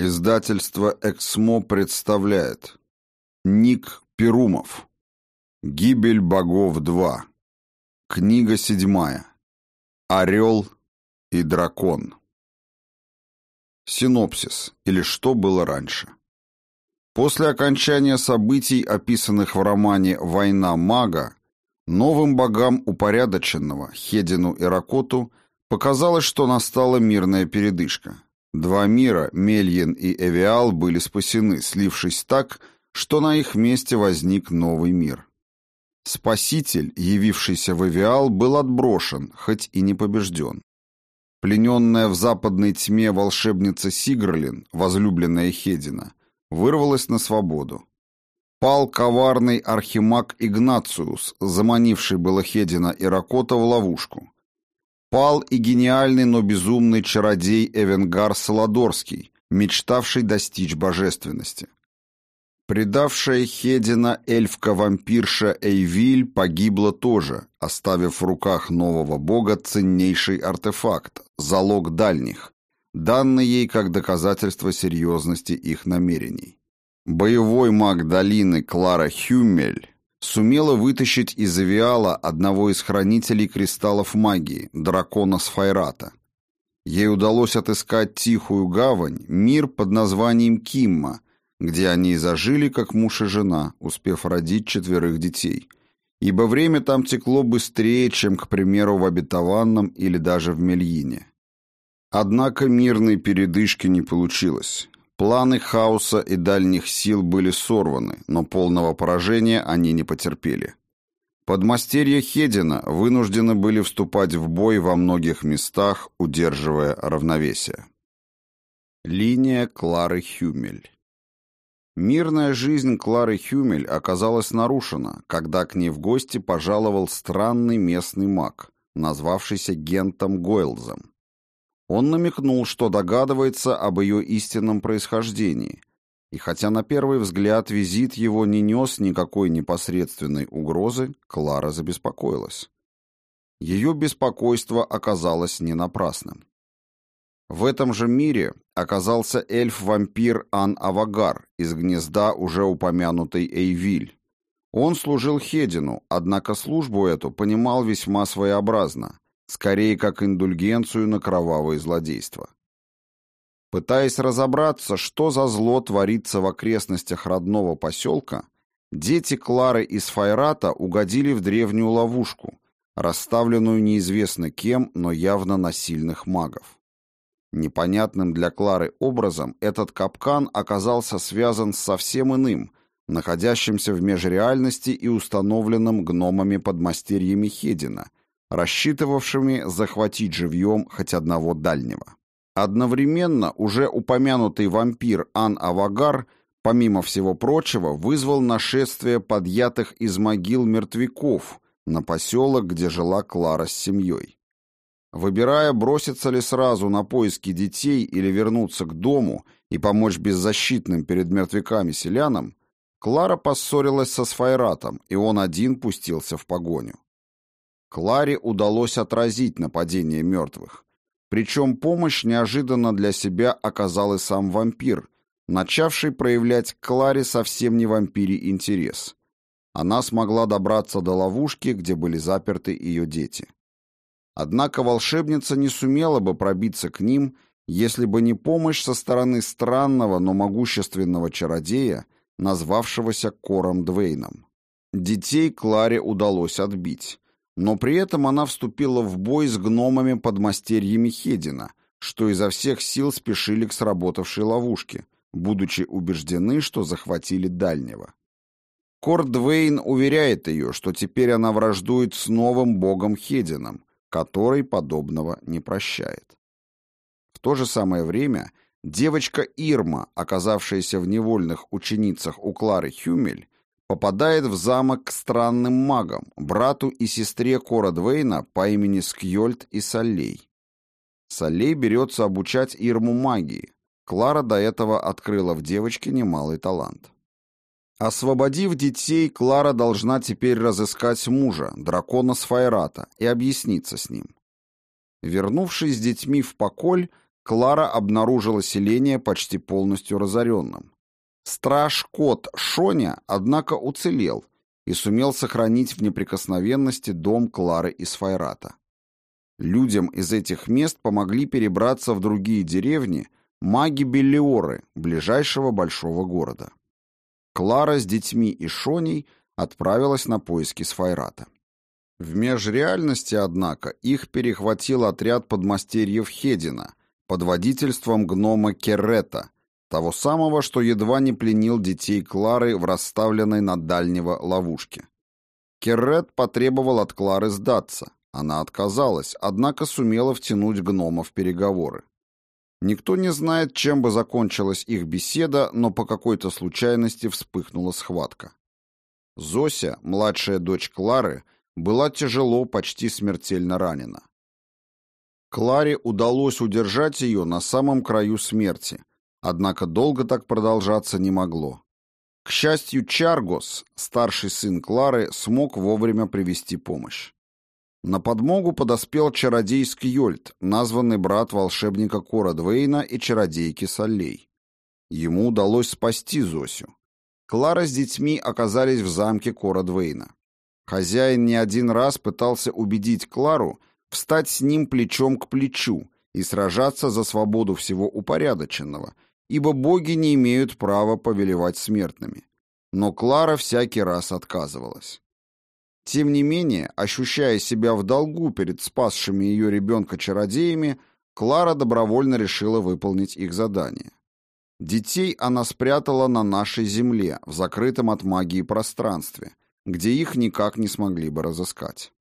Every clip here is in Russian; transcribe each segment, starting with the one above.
Издательство «Эксмо» представляет. Ник Перумов. «Гибель богов 2» Книга седьмая. «Орел и дракон» Синопсис, или что было раньше. После окончания событий, описанных в романе «Война мага», новым богам упорядоченного, Хедину и Ракоту, показалось, что настала мирная передышка – Два мира, Мельин и Эвиал, были спасены, слившись так, что на их месте возник новый мир. Спаситель, явившийся в Эвиал, был отброшен, хоть и не побежден. Плененная в западной тьме волшебница Сигрлин, возлюбленная Хедина, вырвалась на свободу. Пал коварный архимаг Игнациус, заманивший было Хедина и Ракота в ловушку. Пал и гениальный, но безумный чародей Эвенгар Саладорский, мечтавший достичь божественности. Предавшая Хедина эльфка-вампирша Эйвиль погибла тоже, оставив в руках нового бога ценнейший артефакт, залог дальних, данный ей как доказательство серьезности их намерений. Боевой маг долины Клара Хюмель сумела вытащить из Авиала одного из хранителей кристаллов магии, дракона Сфайрата. Ей удалось отыскать тихую гавань, мир под названием Кимма, где они и зажили как муж и жена, успев родить четверых детей. Ибо время там текло быстрее, чем, к примеру, в обетованном или даже в Мельине. Однако мирной передышки не получилось. Планы хаоса и дальних сил были сорваны, но полного поражения они не потерпели. Подмастерья Хедина вынуждены были вступать в бой во многих местах, удерживая равновесие. Линия Клары Хюмель Мирная жизнь Клары Хюмель оказалась нарушена, когда к ней в гости пожаловал странный местный маг, назвавшийся Гентом Гойлзом. Он намекнул, что догадывается об ее истинном происхождении, и хотя на первый взгляд визит его не нес никакой непосредственной угрозы, Клара забеспокоилась. Ее беспокойство оказалось не напрасным. В этом же мире оказался эльф-вампир Ан-Авагар из гнезда уже упомянутой Эйвиль. Он служил Хедину, однако службу эту понимал весьма своеобразно, скорее как индульгенцию на кровавое злодейство. Пытаясь разобраться, что за зло творится в окрестностях родного поселка, дети Клары из Файрата угодили в древнюю ловушку, расставленную неизвестно кем, но явно на сильных магов. Непонятным для Клары образом этот капкан оказался связан с совсем иным, находящимся в межреальности и установленным гномами-подмастерьями Хедина, рассчитывавшими захватить живьем хоть одного дальнего. Одновременно уже упомянутый вампир Ан-Авагар, помимо всего прочего, вызвал нашествие подъятых из могил мертвяков на поселок, где жила Клара с семьей. Выбирая, броситься ли сразу на поиски детей или вернуться к дому и помочь беззащитным перед мертвяками селянам, Клара поссорилась со Сфайратом, и он один пустился в погоню. Кларе удалось отразить нападение мертвых. Причем помощь неожиданно для себя оказал и сам вампир, начавший проявлять к Кларе совсем не вампирий интерес. Она смогла добраться до ловушки, где были заперты ее дети. Однако волшебница не сумела бы пробиться к ним, если бы не помощь со стороны странного, но могущественного чародея, назвавшегося Кором Двейном. Детей Кларе удалось отбить, но при этом она вступила в бой с гномами-подмастерьями Хедина, что изо всех сил спешили к сработавшей ловушке, будучи убеждены, что захватили дальнего. Корт Двейн уверяет ее, что теперь она враждует с новым богом Хедином, который подобного не прощает. В то же самое время девочка Ирма, оказавшаяся в невольных ученицах у Клары Хюмель, попадает в замок к странным магам, брату и сестре Кора Двейна по имени Скьольд и Саллей. Саллей берется обучать Ирму магии. Клара до этого открыла в девочке немалый талант. Освободив детей, Клара должна теперь разыскать мужа, дракона Сфайрата, и объясниться с ним. Вернувшись с детьми в поколь, Клара обнаружила селение почти полностью разоренным. Страж-кот Шоня, однако, уцелел и сумел сохранить в неприкосновенности дом Клары из Файрата. Людям из этих мест помогли перебраться в другие деревни маги-беллиоры, ближайшего большого города. Клара с детьми и Шоней отправилась на поиски Сфайрата. В межреальности, однако, их перехватил отряд подмастерьев Хедина под водительством гнома Керрета, того самого, что едва не пленил детей Клары в расставленной на дальнего ловушке. Керрет потребовал от Клары сдаться. Она отказалась, однако сумела втянуть гнома в переговоры. Никто не знает, чем бы закончилась их беседа, но по какой-то случайности вспыхнула схватка. Зося, младшая дочь Клары, была тяжело, почти смертельно ранена. Кларе удалось удержать ее на самом краю смерти, однако долго так продолжаться не могло. К счастью, Чаргос, старший сын Клары, смог вовремя привести помощь. На подмогу подоспел чародей Скьольд, названный брат волшебника Кора Двейна и чародейки Соллей. Ему удалось спасти Зосю. Клара с детьми оказались в замке Кора Двейна. Хозяин не один раз пытался убедить Клару встать с ним плечом к плечу и сражаться за свободу всего упорядоченного, ибо боги не имеют права повелевать смертными. Но Клара всякий раз отказывалась. Тем не менее, ощущая себя в долгу перед спасшими ее ребенка чародеями, Клара добровольно решила выполнить их задание. Детей она спрятала на нашей земле, в закрытом от магии пространстве, где их никак не смогли бы разыскать.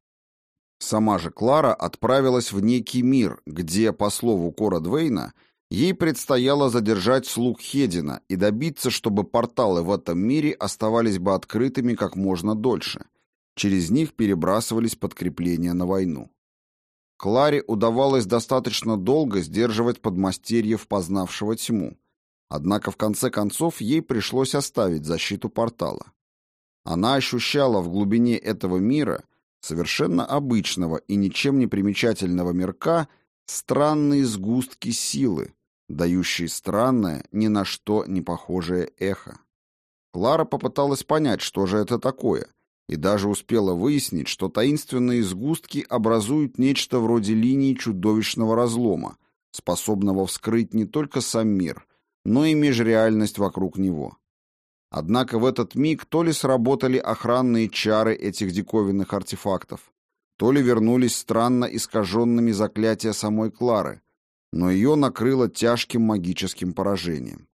Сама же Клара отправилась в некий мир, где, по слову Кора Двейна, ей предстояло задержать слуг Хедина и добиться, чтобы порталы в этом мире оставались бы открытыми как можно дольше – Через них перебрасывались подкрепления на войну. Кларе удавалось достаточно долго сдерживать подмастерьев, познавшего тьму. Однако в конце концов ей пришлось оставить защиту портала. Она ощущала в глубине этого мира, совершенно обычного и ничем не примечательного мирка, странные сгустки силы, дающие странное, ни на что не похожее эхо. Клара попыталась понять, что же это такое, и даже успела выяснить, что таинственные сгустки образуют нечто вроде линии чудовищного разлома, способного вскрыть не только сам мир, но и межреальность вокруг него. Однако в этот миг то ли сработали охранные чары этих диковинных артефактов, то ли вернулись странно искаженными заклятия самой Клары, но ее накрыло тяжким магическим поражением.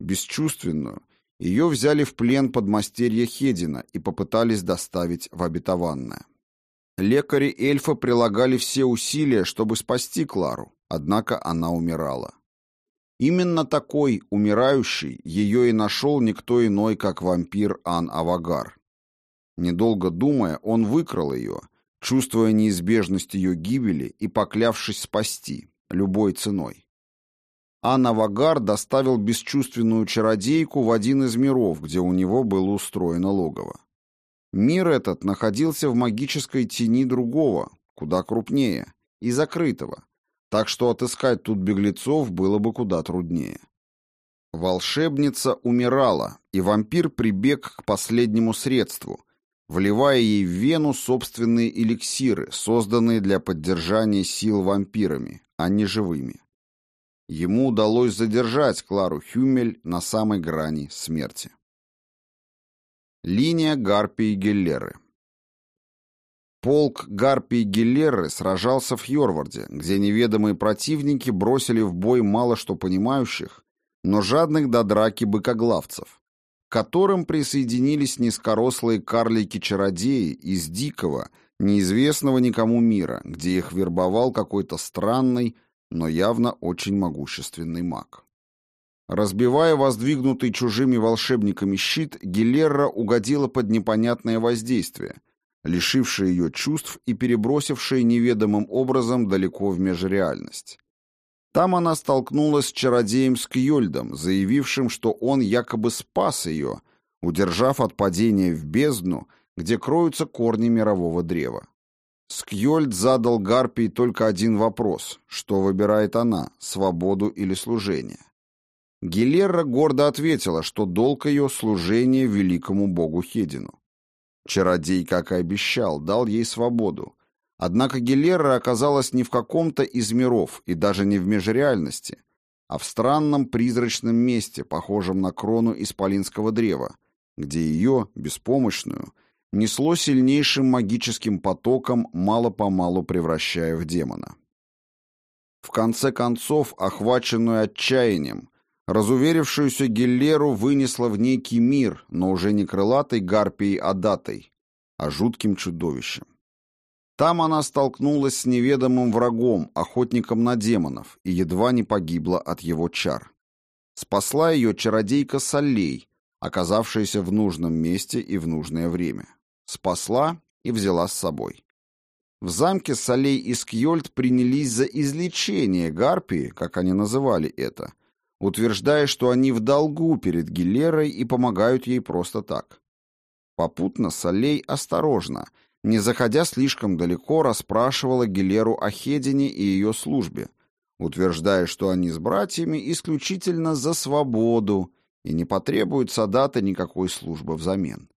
Бесчувственную, ее взяли в плен подмастерья Хедина и попытались доставить в обетованное. Лекари эльфа прилагали все усилия, чтобы спасти Клару, однако она умирала. Именно такой, умирающий, ее и нашел никто иной, как вампир Ан-Авагар. Недолго думая, он выкрал ее, чувствуя неизбежность ее гибели и поклявшись спасти, любой ценой а Навагар доставил бесчувственную чародейку в один из миров, где у него было устроено логово. Мир этот находился в магической тени другого, куда крупнее, и закрытого, так что отыскать тут беглецов было бы куда труднее. Волшебница умирала, и вампир прибег к последнему средству, вливая ей в вену собственные эликсиры, созданные для поддержания сил вампирами, а не живыми. Ему удалось задержать Клару Хюмель на самой грани смерти. Линия Гарпии Геллеры Полк Гарпии Геллеры сражался в Йорварде, где неведомые противники бросили в бой мало что понимающих, но жадных до драки быкоглавцев, которым присоединились низкорослые карлики-чародеи из дикого, неизвестного никому мира, где их вербовал какой-то странный, но явно очень могущественный маг. Разбивая воздвигнутый чужими волшебниками щит, Гилерра угодила под непонятное воздействие, лишившее ее чувств и перебросившее неведомым образом далеко в межреальность. Там она столкнулась с чародеем Скьольдом, заявившим, что он якобы спас ее, удержав от падения в бездну, где кроются корни мирового древа. Скьольд задал Гарпии только один вопрос, что выбирает она, свободу или служение. Гилерра гордо ответила, что долг ее — служение великому богу Хедину. Чародей, как и обещал, дал ей свободу. Однако Гилерра оказалась не в каком-то из миров и даже не в межреальности, а в странном призрачном месте, похожем на крону исполинского древа, где ее, беспомощную, несло сильнейшим магическим потоком, мало-помалу превращая в демона. В конце концов, охваченную отчаянием, разуверившуюся Геллеру вынесла в некий мир, но уже не крылатой гарпией Адатой, а жутким чудовищем. Там она столкнулась с неведомым врагом, охотником на демонов, и едва не погибла от его чар. Спасла ее чародейка Солей, оказавшаяся в нужном месте и в нужное время. Спасла и взяла с собой. В замке Солей и Скьольд принялись за излечение гарпии, как они называли это, утверждая, что они в долгу перед Гилерой и помогают ей просто так. Попутно Солей осторожно, не заходя слишком далеко, расспрашивала Гилеру о Хедине и ее службе, утверждая, что они с братьями исключительно за свободу и не потребуют Садата никакой службы взамен.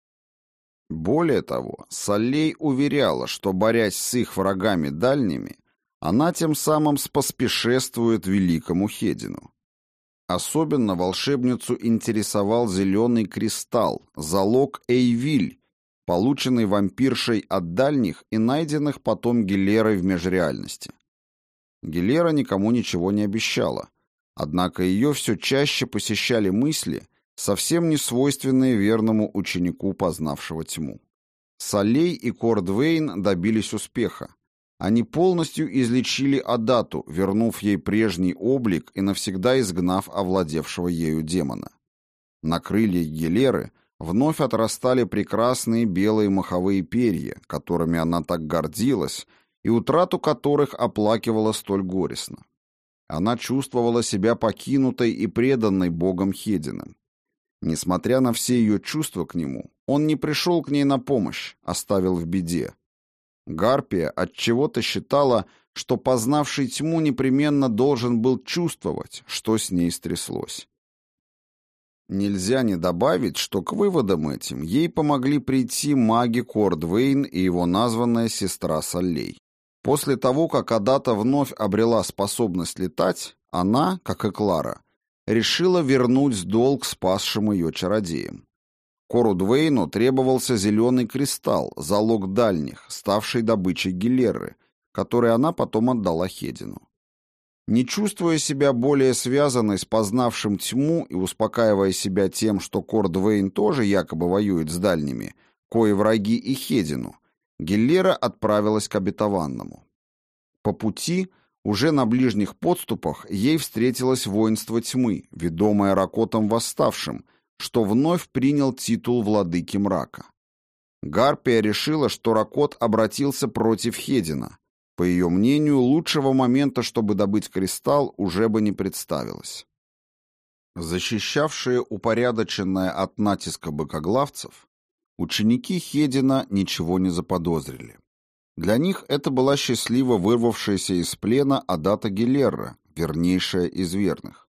Более того, Солей уверяла, что, борясь с их врагами дальними, она тем самым споспешествует великому Хедину. Особенно волшебницу интересовал зеленый кристалл, залог Эйвиль, полученный вампиршей от дальних и найденных потом Гилерой в межреальности. Гилера никому ничего не обещала, однако ее все чаще посещали мысли, совсем не свойственные верному ученику, познавшего тьму. Солей и Кордвейн добились успеха. Они полностью излечили Адату, вернув ей прежний облик и навсегда изгнав овладевшего ею демона. На крыльях Гелеры вновь отрастали прекрасные белые маховые перья, которыми она так гордилась и утрату которых оплакивала столь горестно. Она чувствовала себя покинутой и преданной богом Хединым. Несмотря на все ее чувства к нему, он не пришел к ней на помощь, оставил в беде. Гарпия отчего-то считала, что познавший тьму непременно должен был чувствовать, что с ней стряслось. Нельзя не добавить, что к выводам этим ей помогли прийти маги Кордвейн и его названная сестра Соллей. После того, как Адата вновь обрела способность летать, она, как и Клара, решила вернуть долг спасшим ее чародеям. Кору Двейну требовался зеленый кристалл, залог дальних, ставший добычей Гилерры, который она потом отдала Хедину. Не чувствуя себя более связанной с познавшим тьму и успокаивая себя тем, что Кор Двейн тоже якобы воюет с дальними, кои враги и Хедину, Гиллера отправилась к обетованному. По пути уже на ближних подступах ей встретилось воинство тьмы, ведомое Ракотом Восставшим, что вновь принял титул владыки мрака. Гарпия решила, что Ракот обратился против Хедина. По ее мнению, лучшего момента, чтобы добыть кристалл, уже бы не представилось. Защищавшие упорядоченное от натиска быкоглавцев, ученики Хедина ничего не заподозрили. Для них это была счастливо вырвавшаяся из плена Адата Гелерра, вернейшая из верных.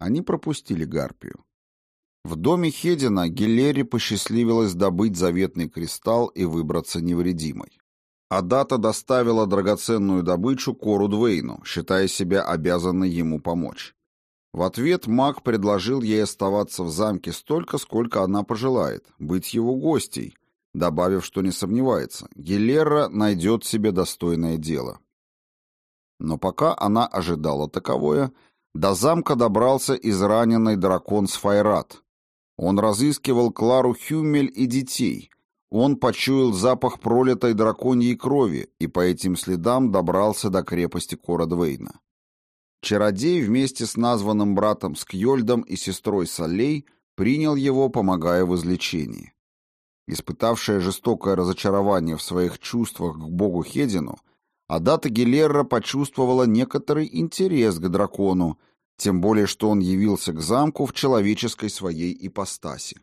Они пропустили Гарпию. В доме Хедина Гелере посчастливилось добыть заветный кристалл и выбраться невредимой. Адата доставила драгоценную добычу Кору Двейну, считая себя обязанной ему помочь. В ответ маг предложил ей оставаться в замке столько, сколько она пожелает, быть его гостей – добавив, что не сомневается, Гелера найдет себе достойное дело. Но пока она ожидала таковое, до замка добрался израненный дракон Сфайрат. Он разыскивал Клару Хюмель и детей. Он почуял запах пролитой драконьей крови и по этим следам добрался до крепости Корадвейна. Чародей вместе с названным братом Скьольдом и сестрой Солей принял его, помогая в излечении. Испытавшая жестокое разочарование в своих чувствах к богу Хедину, Адата Гилерра почувствовала некоторый интерес к дракону, тем более что он явился к замку в человеческой своей ипостаси.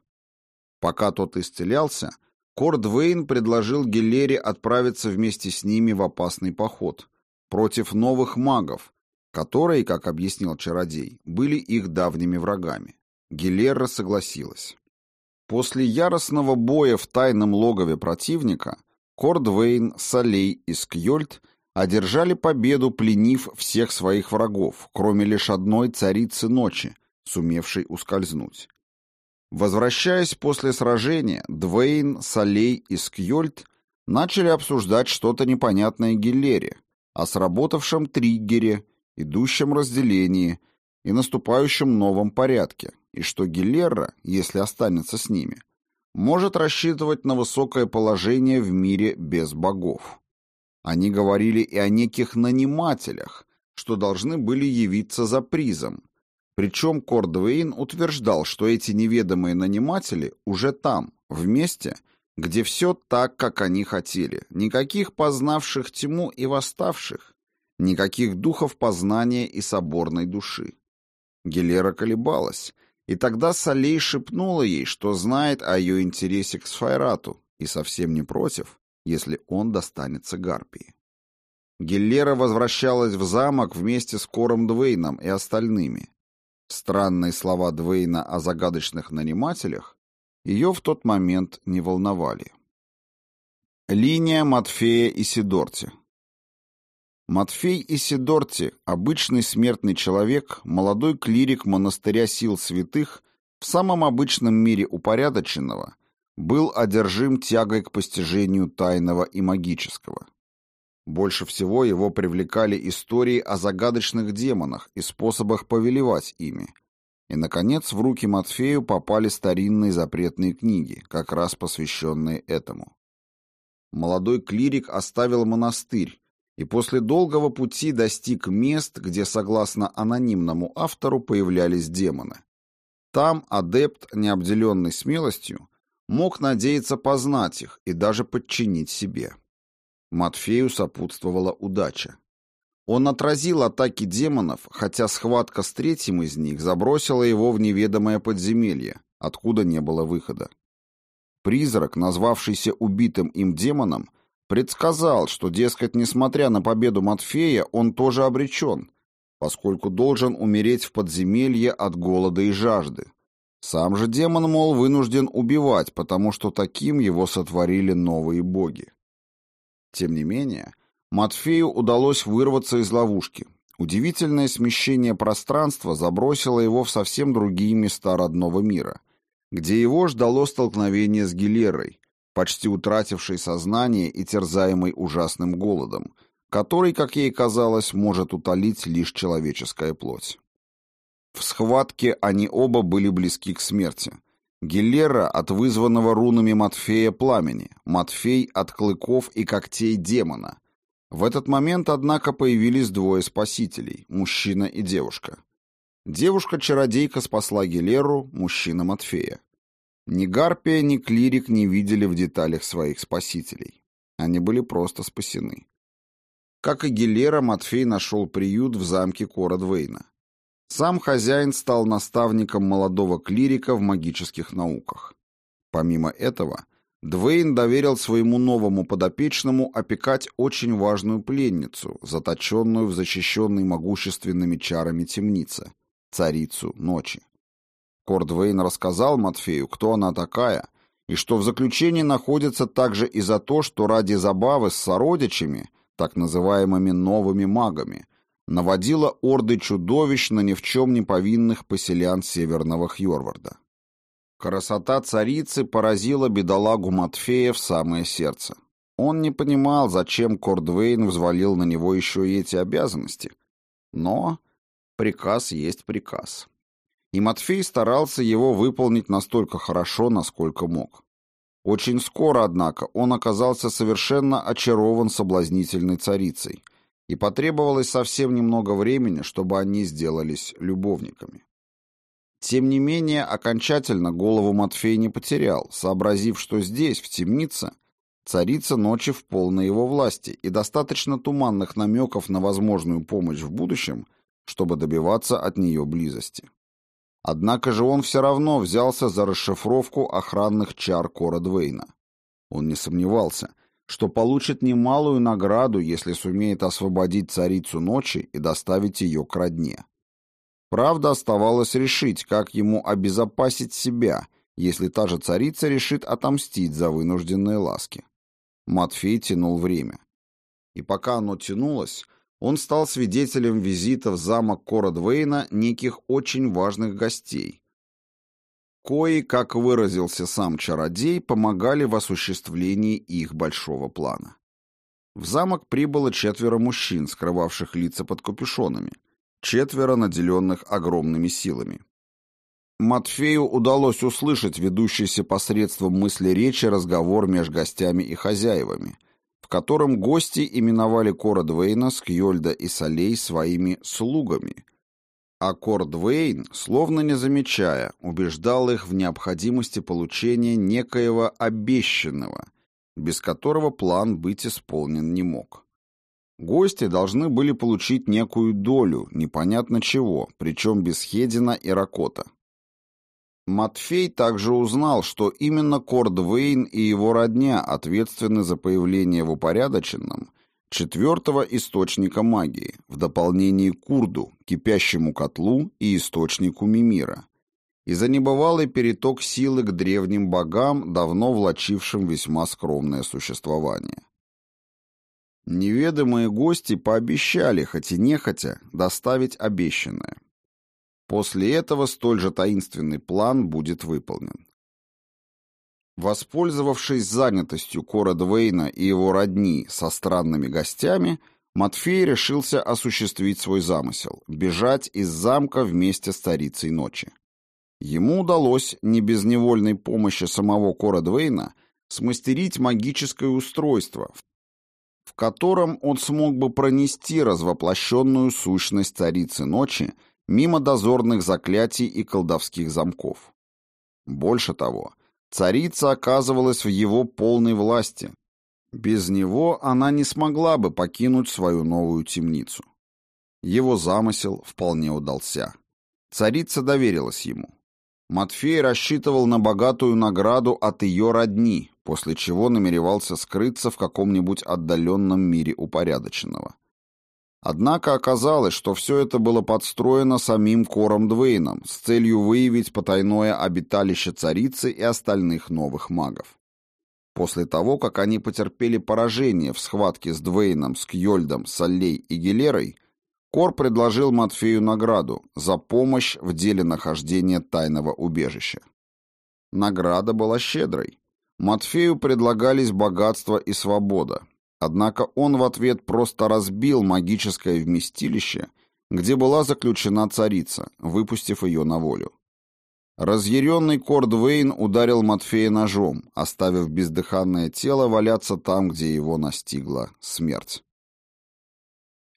Пока тот исцелялся, Кордвейн предложил Геллере отправиться вместе с ними в опасный поход против новых магов, которые, как объяснил чародей, были их давними врагами. Геллера согласилась. После яростного боя в тайном логове противника Кордвейн, Салей и Скьольд одержали победу, пленив всех своих врагов, кроме лишь одной царицы ночи, сумевшей ускользнуть. Возвращаясь после сражения, Двейн, Салей и Скьольд начали обсуждать что-то непонятное Гиллере, о сработавшем триггере, идущем разделении и наступающем новом порядке, и что Гиллера, если останется с ними, может рассчитывать на высокое положение в мире без богов. Они говорили и о неких нанимателях, что должны были явиться за призом. Причем Кордвейн утверждал, что эти неведомые наниматели уже там, в месте, где все так, как они хотели. Никаких познавших тьму и восставших, никаких духов познания и соборной души. Гелера колебалась, и тогда Салей шепнула ей, что знает о ее интересе к Сфайрату и совсем не против, если он достанется Гарпии. Геллера возвращалась в замок вместе с Кором Двейном и остальными. Странные слова Двейна о загадочных нанимателях ее в тот момент не волновали. Линия Матфея и Сидорти Матфей и Сидорти, обычный смертный человек, молодой клирик монастыря сил святых, в самом обычном мире упорядоченного, был одержим тягой к постижению тайного и магического. Больше всего его привлекали истории о загадочных демонах и способах повелевать ими. И, наконец, в руки Матфею попали старинные запретные книги, как раз посвященные этому. Молодой клирик оставил монастырь и после долгого пути достиг мест, где, согласно анонимному автору, появлялись демоны. Там адепт, необделенный смелостью, мог надеяться познать их и даже подчинить себе. Матфею сопутствовала удача. Он отразил атаки демонов, хотя схватка с третьим из них забросила его в неведомое подземелье, откуда не было выхода. Призрак, назвавшийся убитым им демоном, предсказал, что, дескать, несмотря на победу Матфея, он тоже обречен, поскольку должен умереть в подземелье от голода и жажды, сам же демон, мол, вынужден убивать, потому что таким его сотворили новые боги. Тем не менее, Матфею удалось вырваться из ловушки. Удивительное смещение пространства забросило его в совсем другие места родного мира, где его ждало столкновение с Гилерой, почти утратившей сознание и терзаемой ужасным голодом, который, как ей казалось, может утолить лишь человеческая плоть. В схватке они оба были близки к смерти. Гелера от вызванного рунами Матфея пламени, Матфей от клыков и когтей демона. В этот момент, однако, появились двое спасителей, мужчина и девушка. Девушка-чародейка спасла Гелеру, мужчина Матфея. Ни Гарпия, ни Клирик не видели в деталях своих спасителей. Они были просто спасены. Как и Гелера, Матфей нашел приют в замке Кородвейна. Сам хозяин стал наставником молодого клирика в магических науках. Помимо этого, Двейн доверил своему новому подопечному опекать очень важную пленницу, заточенную в защищенной могущественными чарами темнице, царицу ночи. Кордвейн рассказал Матфею, кто она такая, и что в заключении находится также и за то, что ради забавы с сородичами, так называемыми новыми магами, наводила орды чудовищ на ни в чем не повинных поселян Северного Хьорварда. Красота царицы поразила бедолагу Матфея в самое сердце. Он не понимал, зачем Кордвейн взвалил на него еще и эти обязанности. Но приказ есть приказ. И Матфей старался его выполнить настолько хорошо, насколько мог. Очень скоро, однако, он оказался совершенно очарован соблазнительной царицей, и потребовалось совсем немного времени, чтобы они сделались любовниками. Тем не менее, окончательно голову Матфей не потерял, сообразив, что здесь, в темнице, царица ночи в полной его власти и достаточно туманных намеков на возможную помощь в будущем, чтобы добиваться от нее близости. Однако же он все равно взялся за расшифровку охранных чар Кора Двейна. Он не сомневался, что получит немалую награду, если сумеет освободить царицу ночи и доставить ее к родне. Правда, оставалось решить, как ему обезопасить себя, если та же царица решит отомстить за вынужденные ласки. Матфей тянул время. И пока оно тянулось, он стал свидетелем визита в замок Кородвейна неких очень важных гостей, кои, как выразился сам чародей, помогали в осуществлении их большого плана. В замок прибыло четверо мужчин, скрывавших лица под капюшонами, четверо наделенных огромными силами. Матфею удалось услышать ведущийся посредством мысли речи разговор между гостями и хозяевами, в котором гости именовали Кора Двейна, Скьольда и Солей своими «слугами», а Кордвейн, словно не замечая, убеждал их в необходимости получения некоего обещанного, без которого план быть исполнен не мог. Гости должны были получить некую долю, непонятно чего, причем без Хедина и Ракота. Матфей также узнал, что именно Кордвейн и его родня ответственны за появление в упорядоченном – четвертого источника магии, в дополнении к Курду, кипящему котлу и источнику Мимира, и за небывалый переток силы к древним богам, давно влачившим весьма скромное существование. Неведомые гости пообещали, хоть и нехотя, доставить обещанное. После этого столь же таинственный план будет выполнен. Воспользовавшись занятостью Кора Двейна и его родни со странными гостями, Матфей решился осуществить свой замысел – бежать из замка вместе с царицей ночи. Ему удалось, не без невольной помощи самого Кора Двейна, смастерить магическое устройство, в котором он смог бы пронести развоплощенную сущность царицы ночи мимо дозорных заклятий и колдовских замков. Больше того – Царица оказывалась в его полной власти. Без него она не смогла бы покинуть свою новую темницу. Его замысел вполне удался. Царица доверилась ему. Матфей рассчитывал на богатую награду от ее родни, после чего намеревался скрыться в каком-нибудь отдаленном мире упорядоченного. Однако оказалось, что все это было подстроено самим Кором Двейном с целью выявить потайное обиталище царицы и остальных новых магов. После того, как они потерпели поражение в схватке с Двейном, с Кьольдом, Соллей и Гилерой, Кор предложил Матфею награду за помощь в деле нахождения тайного убежища. Награда была щедрой. Матфею предлагались богатство и свобода, Однако он в ответ просто разбил магическое вместилище, где была заключена царица, выпустив ее на волю. Разъяренный Кордвейн ударил Матфея ножом, оставив бездыханное тело валяться там, где его настигла смерть.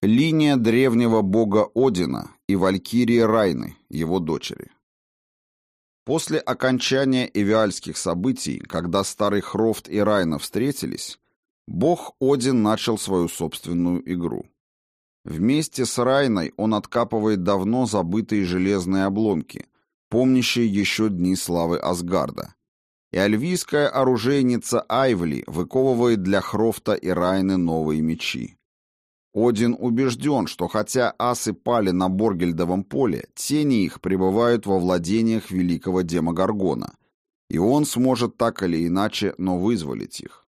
Линия древнего бога Одина и Валькирии Райны, его дочери. После окончания эвиальских событий, когда старый Хрофт и Райна встретились, Бог Один начал свою собственную игру. Вместе с Райной он откапывает давно забытые железные обломки, помнящие еще дни славы Асгарда. И альвийская оружейница Айвли выковывает для Хрофта и Райны новые мечи. Один убежден, что хотя асы пали на Боргельдовом поле, тени их пребывают во владениях великого Демогоргона, и он сможет так или иначе, но вызволить их.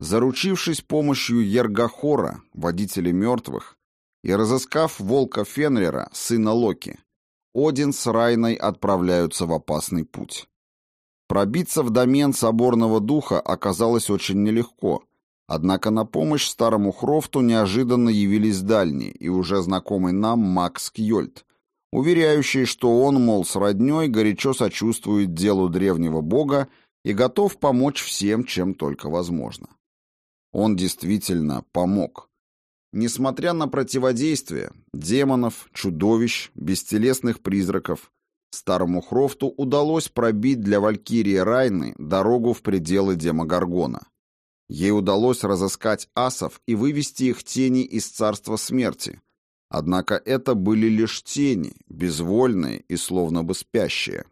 Заручившись помощью Ергахора, водителя мертвых, и разыскав волка Фенрера, сына Локи, Один с Райной отправляются в опасный путь. Пробиться в домен соборного духа оказалось очень нелегко, однако на помощь старому Хрофту неожиданно явились дальние и уже знакомый нам Макс Кьольд, уверяющий, что он, мол, с роднёй горячо сочувствует делу древнего бога и готов помочь всем, чем только возможно. Он действительно помог. Несмотря на противодействие демонов, чудовищ, бестелесных призраков, старому Хрофту удалось пробить для Валькирии Райны дорогу в пределы Демогоргона. Ей удалось разыскать асов и вывести их тени из царства смерти. Однако это были лишь тени, безвольные и словно бы спящие.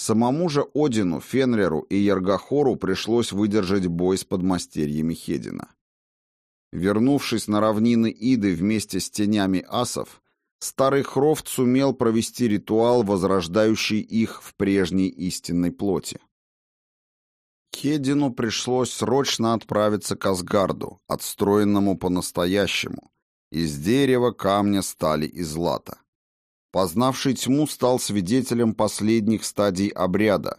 Самому же Одину, Фенреру и Ергахору пришлось выдержать бой с подмастерьями Хедина. Вернувшись на равнины Иды вместе с тенями асов, старый Хрофт сумел провести ритуал, возрождающий их в прежней истинной плоти. Хедину пришлось срочно отправиться к Асгарду, отстроенному по-настоящему, из дерева, камня, стали и злата. Познавший тьму стал свидетелем последних стадий обряда,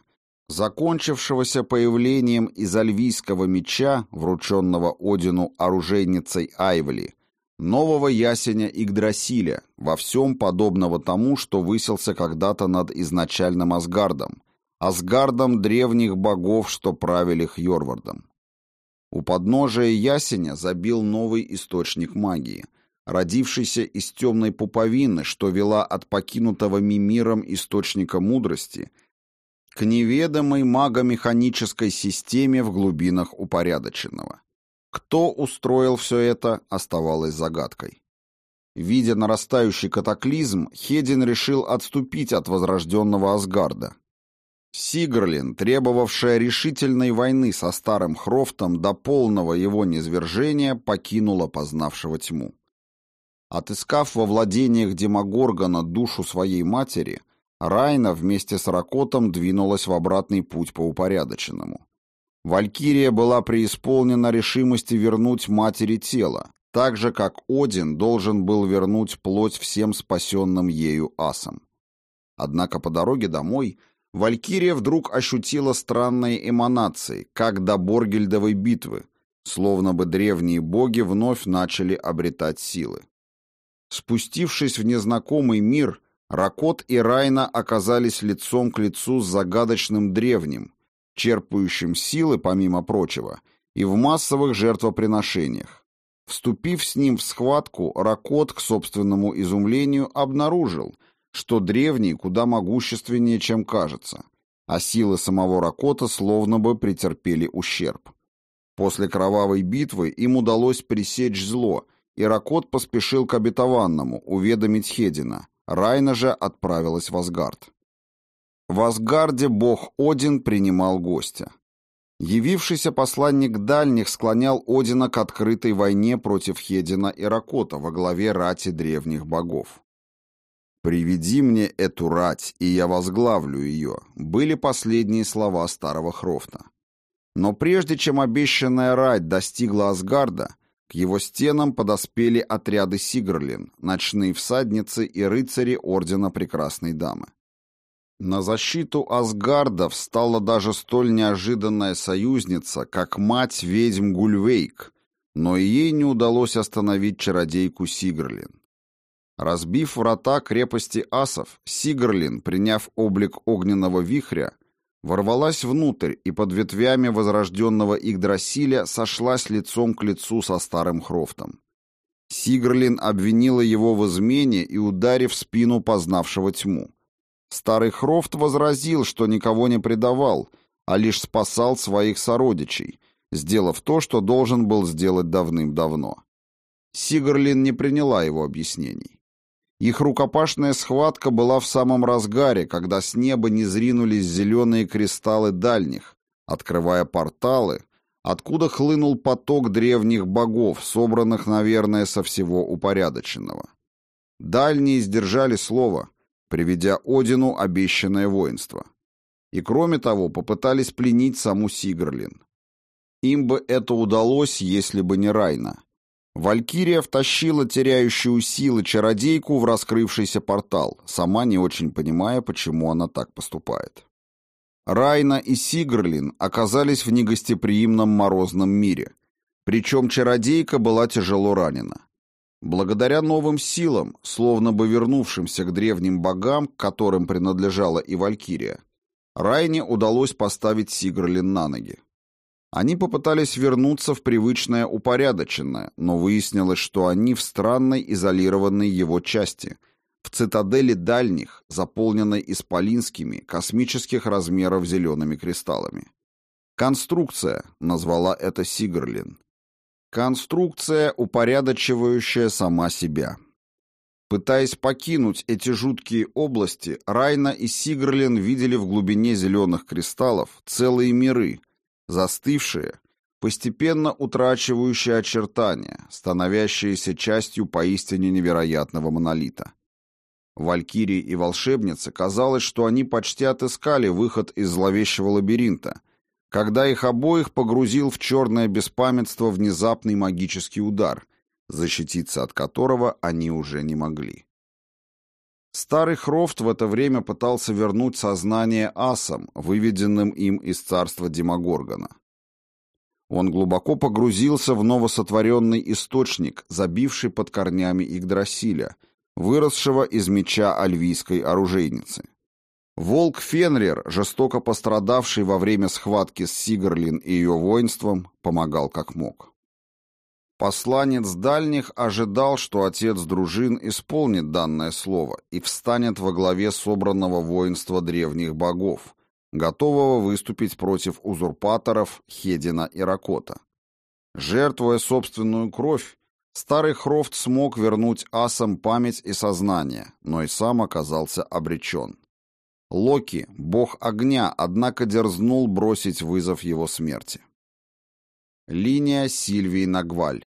закончившегося появлением из альвийского меча, врученного Одину оружейницей Айвли, нового ясеня Игдрасиля, во всем подобного тому, что высился когда-то над изначальным Асгардом, Асгардом древних богов, что правили Хьорвардом. У подножия ясеня забил новый источник магии, родившийся из темной пуповины, что вела от покинутого Мимиром источника мудрости к неведомой магомеханической системе в глубинах упорядоченного. Кто устроил все это, оставалось загадкой. Видя нарастающий катаклизм, Хедин решил отступить от возрожденного Асгарда. Сигрлин, требовавшая решительной войны со старым Хрофтом до полного его низвержения, покинула познавшего тьму. Отыскав во владениях Демогоргона душу своей матери, Райна вместе с Ракотом двинулась в обратный путь по упорядоченному. Валькирия была преисполнена решимости вернуть матери тело, так же, как Один должен был вернуть плоть всем спасенным ею асам. Однако по дороге домой Валькирия вдруг ощутила странные эманации, как до Боргельдовой битвы, словно бы древние боги вновь начали обретать силы. Спустившись в незнакомый мир, Ракот и Райна оказались лицом к лицу с загадочным древним, черпающим силы, помимо прочего, и в массовых жертвоприношениях. Вступив с ним в схватку, Ракот, к собственному изумлению, обнаружил, что древний куда могущественнее, чем кажется, а силы самого Ракота словно бы претерпели ущерб. После кровавой битвы им удалось пресечь зло, и Ракот поспешил к обетованному, уведомить Хедина. Райна же отправилась в Асгард. В Асгарде бог Один принимал гостя. Явившийся посланник дальних склонял Одина к открытой войне против Хедина и Ракота во главе рати древних богов. «Приведи мне эту рать, и я возглавлю ее», были последние слова старого Хрофта. Но прежде чем обещанная рать достигла Асгарда, к его стенам подоспели отряды Сигрлин, ночные всадницы и рыцари Ордена Прекрасной Дамы. На защиту Асгарда встала даже столь неожиданная союзница, как мать ведьм Гульвейк, но ей не удалось остановить чародейку Сигрлин. Разбив врата крепости асов, Сигрлин, приняв облик огненного вихря, ворвалась внутрь и под ветвями возрожденного Игдрасиля сошлась лицом к лицу со старым Хрофтом. Сигрлин обвинила его в измене и ударе в спину познавшего тьму. Старый Хрофт возразил, что никого не предавал, а лишь спасал своих сородичей, сделав то, что должен был сделать давным-давно. Сигрлин не приняла его объяснений. Их рукопашная схватка была в самом разгаре, когда с неба не зринулись зеленые кристаллы дальних, открывая порталы, откуда хлынул поток древних богов, собранных, наверное, со всего упорядоченного. Дальние сдержали слово, приведя Одину обещанное воинство. И кроме того, попытались пленить саму Сигрлин. Им бы это удалось, если бы не Райна. Валькирия втащила теряющую силы чародейку в раскрывшийся портал, сама не очень понимая, почему она так поступает. Райна и Сигрлин оказались в негостеприимном морозном мире, причем чародейка была тяжело ранена. Благодаря новым силам, словно бы вернувшимся к древним богам, к которым принадлежала и Валькирия, Райне удалось поставить Сигрлин на ноги. Они попытались вернуться в привычное упорядоченное, но выяснилось, что они в странной изолированной его части, в цитадели дальних, заполненной исполинскими, космических размеров зелеными кристаллами. «Конструкция», — назвала это Сигрлин. «Конструкция, упорядочивающая сама себя». Пытаясь покинуть эти жуткие области, Райна и Сигрлин видели в глубине зеленых кристаллов целые миры, застывшие, постепенно утрачивающие очертания, становящиеся частью поистине невероятного монолита. Валькирии и волшебнице казалось, что они почти отыскали выход из зловещего лабиринта, когда их обоих погрузил в черное беспамятство внезапный магический удар, защититься от которого они уже не могли. Старый Хрофт в это время пытался вернуть сознание асам, выведенным им из царства Демогоргона. Он глубоко погрузился в новосотворенный источник, забивший под корнями Игдрасиля, выросшего из меча альвийской оружейницы. Волк Фенрир, жестоко пострадавший во время схватки с Сигарлин и ее воинством, помогал как мог. Посланец дальних ожидал, что отец дружин исполнит данное слово и встанет во главе собранного воинства древних богов, готового выступить против узурпаторов Хедина и Ракота. Жертвуя собственную кровь, старый Хрофт смог вернуть асам память и сознание, но и сам оказался обречен. Локи, бог огня, однако дерзнул бросить вызов его смерти. Линия Сильвии Нагваль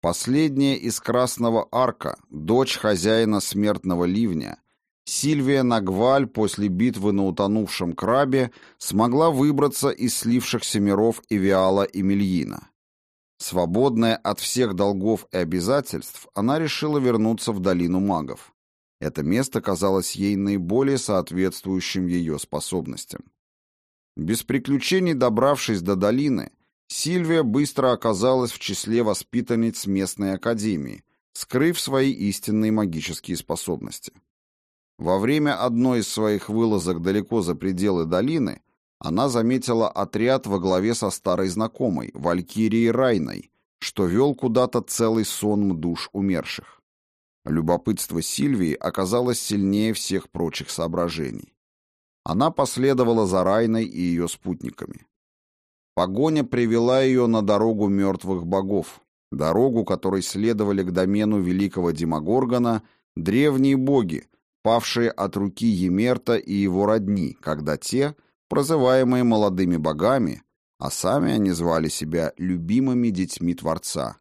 Последняя из Красного Арка, дочь хозяина смертного ливня, Сильвия Нагваль после битвы на утонувшем крабе смогла выбраться из слившихся миров Эвиала и Мельина. Свободная от всех долгов и обязательств, она решила вернуться в долину магов. Это место казалось ей наиболее соответствующим ее способностям. Без приключений добравшись до долины, Сильвия быстро оказалась в числе воспитанниц местной академии, скрыв свои истинные магические способности. Во время одной из своих вылазок далеко за пределы долины она заметила отряд во главе со старой знакомой, Валькирией Райной, что вел куда-то целый сон душ умерших. Любопытство Сильвии оказалось сильнее всех прочих соображений. Она последовала за Райной и ее спутниками. Погоня привела ее на дорогу мертвых богов, дорогу, которой следовали к домену великого Демогоргона древние боги, павшие от руки Емерта и его родни, когда те, прозываемые молодыми богами, а сами они звали себя любимыми детьми Творца,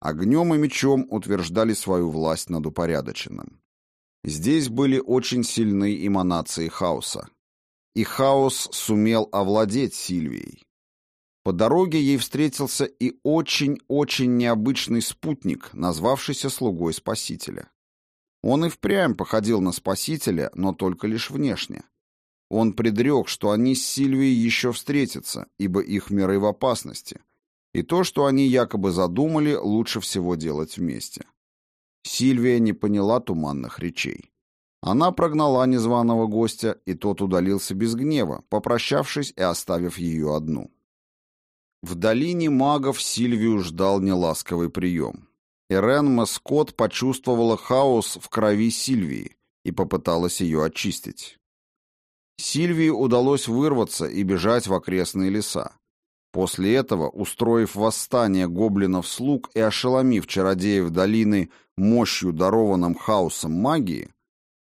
огнем и мечом утверждали свою власть над упорядоченным. Здесь были очень сильны эманации хаоса. И хаос сумел овладеть Сильвией. По дороге ей встретился и очень-очень необычный спутник, назвавшийся слугой Спасителя. Он и впрямь походил на Спасителя, но только лишь внешне. Он предрек, что они с Сильвией еще встретятся, ибо их миры в опасности, и то, что они якобы задумали, лучше всего делать вместе. Сильвия не поняла туманных речей. Она прогнала незваного гостя, и тот удалился без гнева, попрощавшись и оставив ее одну. В долине магов Сильвию ждал неласковый прием. Ирен Маскот почувствовала хаос в крови Сильвии и попыталась ее очистить. Сильвии удалось вырваться и бежать в окрестные леса. После этого, устроив восстание гоблинов-слуг и ошеломив чародеев долины мощью, дарованным хаосом магии,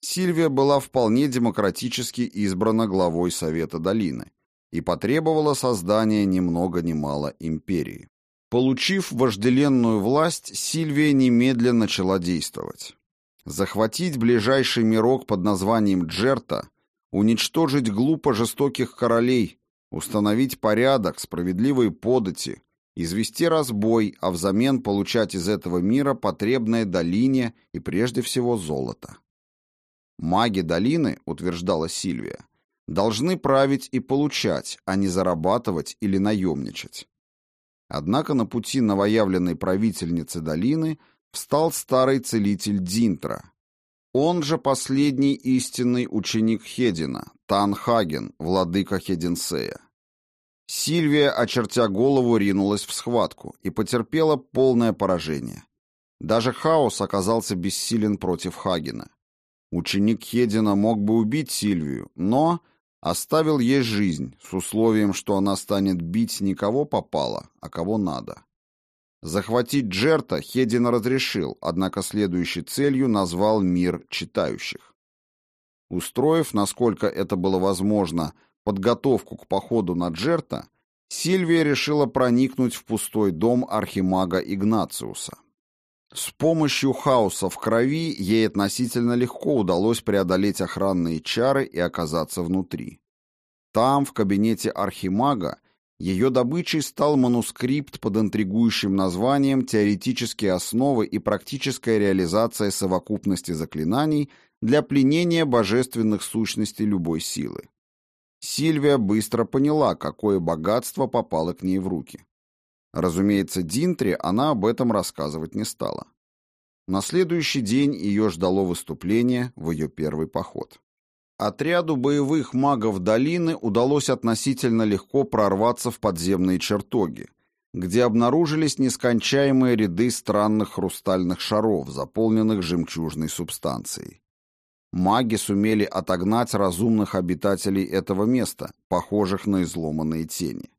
Сильвия была вполне демократически избрана главой Совета долины и потребовала создания ни много ни мало империи. Получив вожделенную власть, Сильвия немедленно начала действовать. Захватить ближайший мирок под названием Джерта, уничтожить глупо жестоких королей, установить порядок, справедливые подати, извести разбой, а взамен получать из этого мира потребное долине и прежде всего золото. Маги долины, утверждала Сильвия, должны править и получать, а не зарабатывать или наемничать. Однако на пути новоявленной правительницы долины встал старый целитель Динтра. Он же последний истинный ученик Хедина, Танхаген, владыка Хединсея. Сильвия, очертя голову, ринулась в схватку и потерпела полное поражение. Даже хаос оказался бессилен против Хагена. Ученик Хедина мог бы убить Сильвию, но Оставил ей жизнь, с условием, что она станет бить не кого попало, а кого надо. Захватить Джерта Хедин разрешил, однако следующей целью назвал мир читающих. Устроив, насколько это было возможно, подготовку к походу на Джерта, Сильвия решила проникнуть в пустой дом архимага Игнациуса. С помощью хаоса в крови ей относительно легко удалось преодолеть охранные чары и оказаться внутри. Там, в кабинете архимага, ее добычей стал манускрипт под интригующим названием «Теоретические основы и практическая реализация совокупности заклинаний для пленения божественных сущностей любой силы». Сильвия быстро поняла, какое богатство попало к ней в руки. Разумеется, Динтри она об этом рассказывать не стала. На следующий день ее ждало выступление в ее первый поход. Отряду боевых магов долины удалось относительно легко прорваться в подземные чертоги, где обнаружились нескончаемые ряды странных хрустальных шаров, заполненных жемчужной субстанцией. Маги сумели отогнать разумных обитателей этого места, похожих на изломанные тени.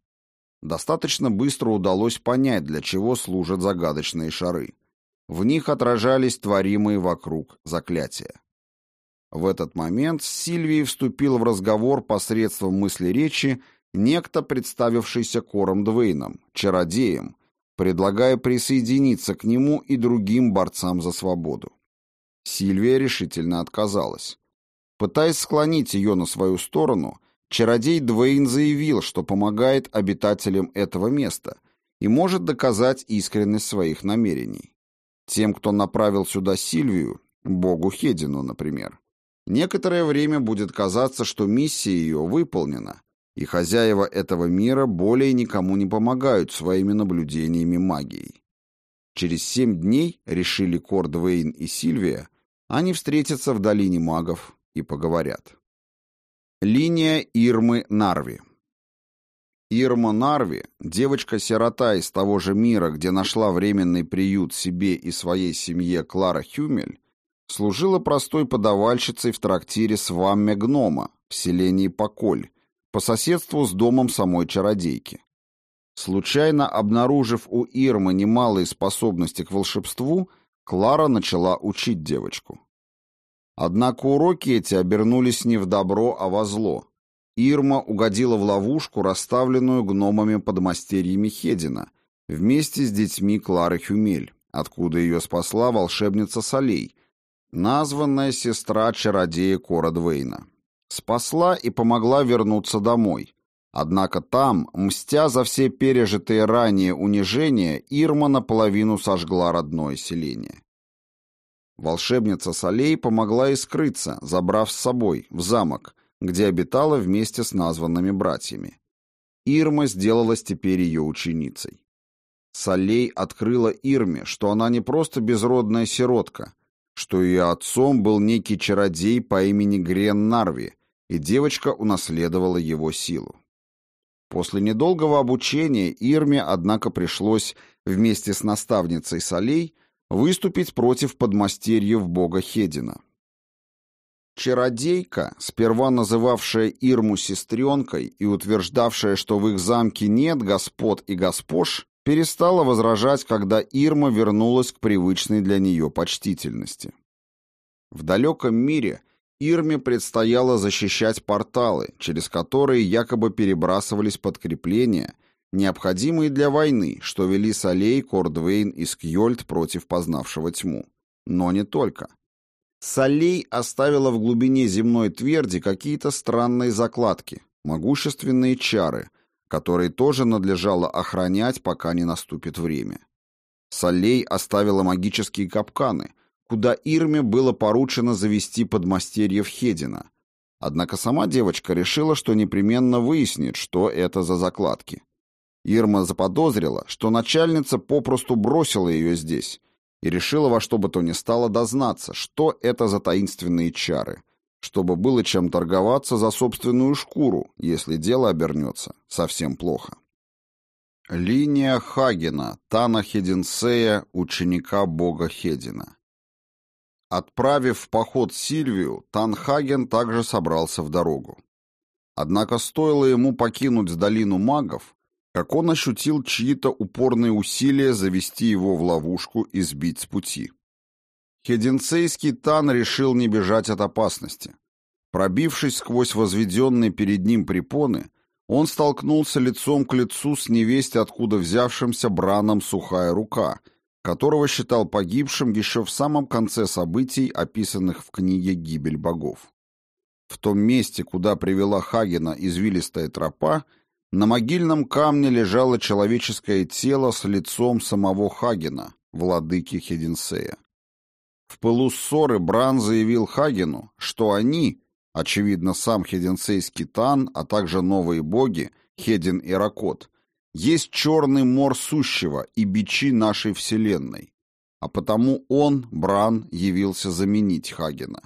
Достаточно быстро удалось понять, для чего служат загадочные шары. В них отражались творимые вокруг заклятия. В этот момент с Сильвией вступил в разговор посредством мысли речи некто, представившийся Кором Двейном, чародеем, предлагая присоединиться к нему и другим борцам за свободу. Сильвия решительно отказалась. Пытаясь склонить ее на свою сторону, чародей Двейн заявил, что помогает обитателям этого места и может доказать искренность своих намерений. Тем, кто направил сюда Сильвию, богу Хедину, например, Некоторое время будет казаться, что миссия ее выполнена, и хозяева этого мира более никому не помогают своими наблюдениями магией. Через семь дней, решили Кордвейн и Сильвия, они встретятся в долине магов и поговорят. Линия Ирмы Нарви Ирма Нарви, девочка-сирота из того же мира, где нашла временный приют себе и своей семье Клара Хюмель, служила простой подавальщицей в трактире с вамме гнома в селении Поколь, по соседству с домом самой чародейки. Случайно обнаружив у Ирмы немалые способности к волшебству, Клара начала учить девочку. Однако уроки эти обернулись не в добро, а во зло. Ирма угодила в ловушку, расставленную гномами-подмастерьями Хедина, вместе с детьми Клары Хюмель, откуда ее спасла волшебница Солей, названная сестра чародея Кора Двейна. Спасла и помогла вернуться домой. Однако там, мстя за все пережитые ранее унижения, Ирма наполовину сожгла родное селение. Волшебница Солей помогла ей скрыться, забрав с собой, в замок, где обитала вместе с названными братьями. Ирма сделалась теперь ее ученицей. Солей открыла Ирме, что она не просто безродная сиротка, что ее отцом был некий чародей по имени Грен Нарви, и девочка унаследовала его силу. После недолгого обучения Ирме, однако, пришлось вместе с наставницей Солей выступить против подмастерьев бога Хедина. Чародейка, сперва называвшая Ирму сестренкой и утверждавшая, что в их замке нет господ и госпож, перестала возражать, когда Ирма вернулась к привычной для нее почтительности. В далеком мире Ирме предстояло защищать порталы, через которые якобы перебрасывались подкрепления, необходимые для войны, что вели Солей, Кордвейн и Скьольд против познавшего тьму. Но не только. Солей оставила в глубине земной тверди какие-то странные закладки, могущественные чары, которые тоже надлежало охранять, пока не наступит время. Солей оставила магические капканы, куда Ирме было поручено завести подмастерьев Хедина. Однако сама девочка решила, что непременно выяснит, что это за закладки. Ирма заподозрила, что начальница попросту бросила ее здесь и решила во что бы то ни стало дознаться, что это за таинственные чары — чтобы было чем торговаться за собственную шкуру, если дело обернется совсем плохо. Линия Хагена, Тана Хединсея, ученика бога Хедина. Отправив в поход Сильвию, Танхаген также собрался в дорогу. Однако стоило ему покинуть долину магов, как он ощутил чьи-то упорные усилия завести его в ловушку и сбить с пути. Хединцейский Тан решил не бежать от опасности. Пробившись сквозь возведенные перед ним препоны, он столкнулся лицом к лицу с невесть откуда взявшимся Браном Сухая Рука, которого считал погибшим еще в самом конце событий, описанных в книге «Гибель богов». В том месте, куда привела Хагена извилистая тропа, на могильном камне лежало человеческое тело с лицом самого Хагена, владыки Хединсея. В пылу ссоры Бран заявил Хагену, что они, очевидно, сам Хединсейский Тан, а также новые боги, Хедин и Ракот, есть черный мор сущего и бичи нашей вселенной, а потому он, Бран, явился заменить Хагена.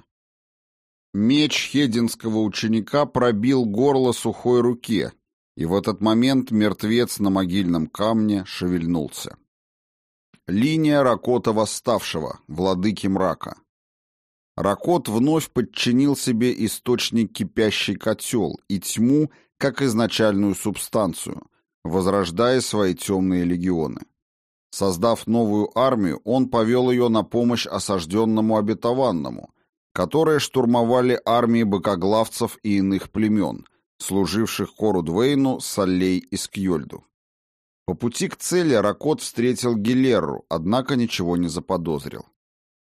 Меч хединского ученика пробил горло сухой руке, и в этот момент мертвец на могильном камне шевельнулся. Линия Ракота Восставшего, владыки мрака. Ракот вновь подчинил себе источник кипящий котел и тьму как изначальную субстанцию, возрождая свои темные легионы. Создав новую армию, он повел ее на помощь осажденному обетованному, которые штурмовали армии быкоглавцев и иных племен, служивших Кору Двейну, Саллей и Скьольду. По пути к цели Ракот встретил Гилерру, однако ничего не заподозрил.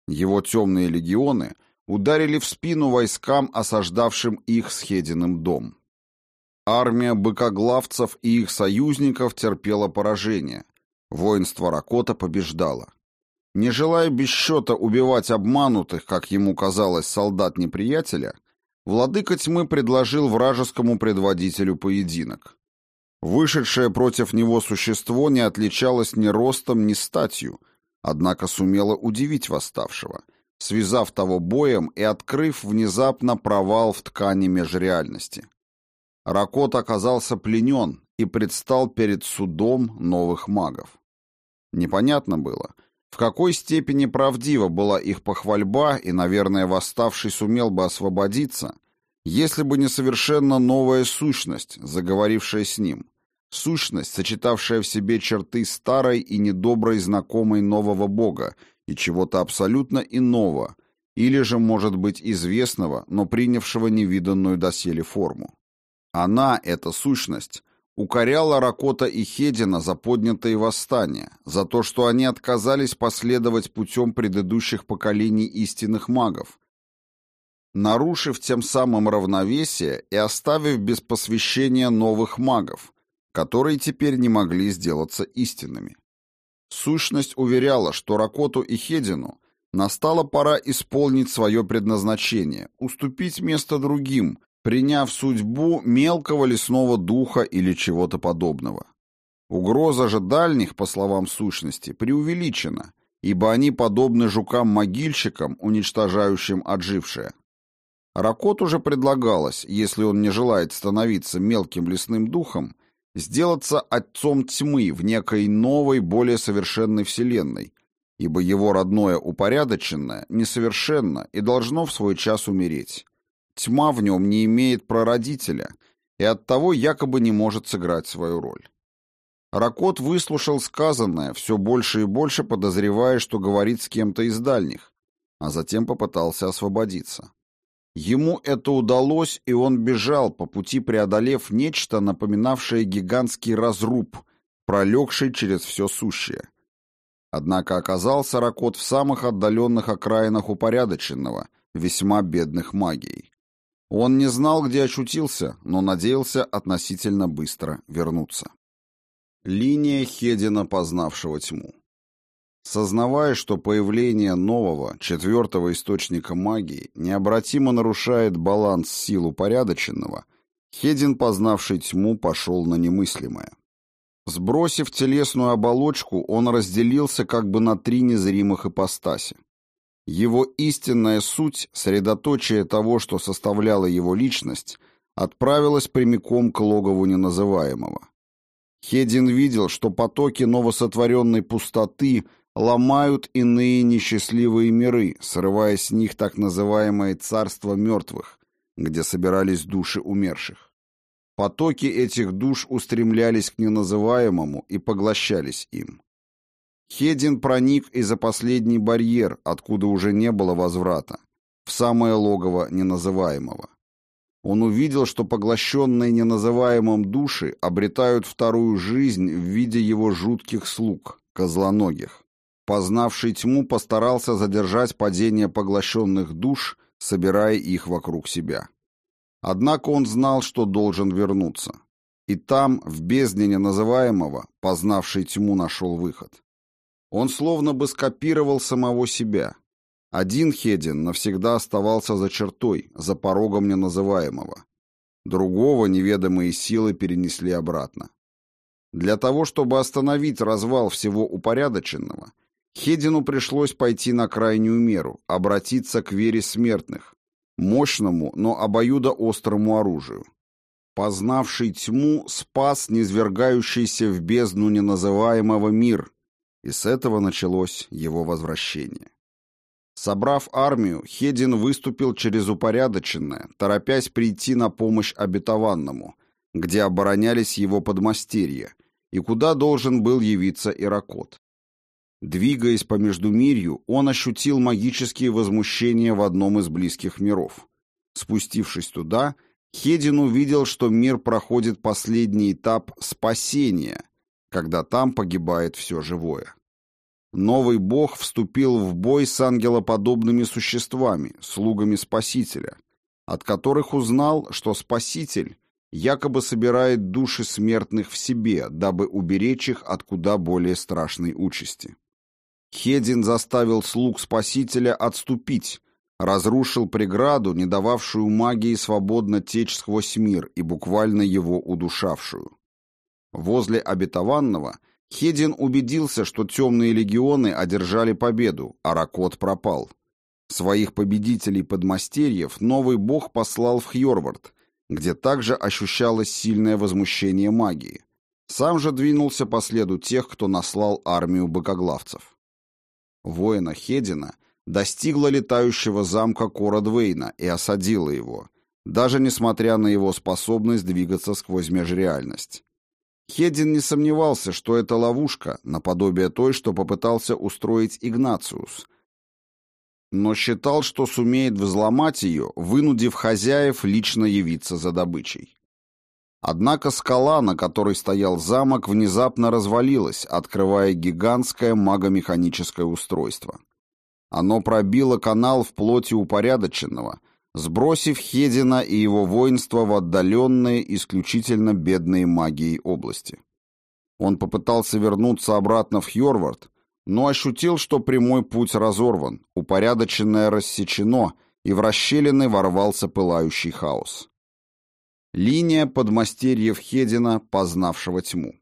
Его темные легионы ударили в спину войскам, осаждавшим их с Хединым дом. Армия быкоглавцев и их союзников терпела поражение. Воинство Ракота побеждало. Не желая без счета убивать обманутых, как ему казалось, солдат неприятеля, Владыка тьмы предложил вражескому предводителю поединок. Вышедшее против него существо не отличалось ни ростом, ни статью, однако сумело удивить восставшего, связав того боем и открыв внезапно провал в ткани межреальности. Ракот оказался пленен и предстал перед судом новых магов. Непонятно было, в какой степени правдива была их похвальба, и, наверное, восставший сумел бы освободиться, если бы не совершенно новая сущность, заговорившая с ним, сущность, сочетавшая в себе черты старой и недоброй знакомой нового бога и чего-то абсолютно иного, или же, может быть, известного, но принявшего невиданную доселе форму. Она, эта сущность, укоряла Ракота и Хедина за поднятые восстания, за то, что они отказались последовать путем предыдущих поколений истинных магов, нарушив тем самым равновесие и оставив без посвящения новых магов, которые теперь не могли сделаться истинными. Сущность уверяла, что Ракоту и Хедину настала пора исполнить свое предназначение, уступить место другим, приняв судьбу мелкого лесного духа или чего-то подобного. Угроза же дальних, по словам сущности, преувеличена, ибо они подобны жукам-могильщикам, уничтожающим отжившее. Ракот уже предлагалось, если он не желает становиться мелким лесным духом, сделаться отцом тьмы в некой новой, более совершенной вселенной, ибо его родное упорядоченное несовершенно и должно в свой час умереть. Тьма в нем не имеет прародителя и оттого якобы не может сыграть свою роль. Ракот выслушал сказанное, все больше и больше подозревая, что говорит с кем-то из дальних, а затем попытался освободиться. Ему это удалось, и он бежал, по пути преодолев нечто, напоминавшее гигантский разруб, пролегший через все сущее. Однако оказался Ракот в самых отдаленных окраинах упорядоченного, весьма бедных магией. Он не знал, где очутился, но надеялся относительно быстро вернуться. Линия Хедина, познавшего тьму. Сознавая, что появление нового, четвертого источника магии необратимо нарушает баланс сил упорядоченного, Хедин, познавший тьму, пошел на немыслимое. Сбросив телесную оболочку, он разделился как бы на три незримых ипостаси. Его истинная суть, средоточие того, что составляло его личность, отправилась прямиком к логову неназываемого. Хедин видел, что потоки новосотворенной пустоты ломают иные несчастливые миры, срывая с них так называемое «царство мертвых», где собирались души умерших. Потоки этих душ устремлялись к неназываемому и поглощались им. Хедин проник и за последний барьер, откуда уже не было возврата, в самое логово неназываемого. Он увидел, что поглощенные неназываемым души обретают вторую жизнь в виде его жутких слуг, козлоногих. Познавший тьму постарался задержать падение поглощенных душ, собирая их вокруг себя. Однако он знал, что должен вернуться. И там, в бездне неназываемого, познавший тьму нашел выход. Он словно бы скопировал самого себя. Один Хедин навсегда оставался за чертой, за порогом неназываемого. Другого неведомые силы перенесли обратно. Для того, чтобы остановить развал всего упорядоченного, Хедину пришлось пойти на крайнюю меру, обратиться к вере смертных, мощному, но обоюдоострому оружию. Познавший тьму спас низвергающийся в бездну неназываемого мир, и с этого началось его возвращение. Собрав армию, Хедин выступил через упорядоченное, торопясь прийти на помощь обетованному, где оборонялись его подмастерья, и куда должен был явиться Иракот. Двигаясь по Междумирью, он ощутил магические возмущения в одном из близких миров. Спустившись туда, Хедин увидел, что мир проходит последний этап спасения, когда там погибает все живое. Новый бог вступил в бой с ангелоподобными существами, слугами Спасителя, от которых узнал, что Спаситель якобы собирает души смертных в себе, дабы уберечь их от куда более страшной участи. Хедин заставил слуг Спасителя отступить, разрушил преграду, не дававшую магии свободно течь сквозь мир и буквально его удушавшую. Возле обетованного Хедин убедился, что темные легионы одержали победу, а Ракот пропал. Своих победителей-подмастерьев новый бог послал в Хьорвард, где также ощущалось сильное возмущение магии. Сам же двинулся по следу тех, кто наслал армию быкоглавцев воина Хедина, достигла летающего замка Кора-Двейна и осадила его, даже несмотря на его способность двигаться сквозь межреальность. Хедин не сомневался, что это ловушка, наподобие той, что попытался устроить Игнациус, но считал, что сумеет взломать ее, вынудив хозяев лично явиться за добычей. Однако скала, на которой стоял замок, внезапно развалилась, открывая гигантское магомеханическое устройство. Оно пробило канал в плоти упорядоченного, сбросив Хедина и его воинство в отдаленные, исключительно бедные магией области. Он попытался вернуться обратно в Хьорвард, но ощутил, что прямой путь разорван, упорядоченное рассечено, и в расщелины ворвался пылающий хаос. Линия подмастерьев Хедина, познавшего тьму.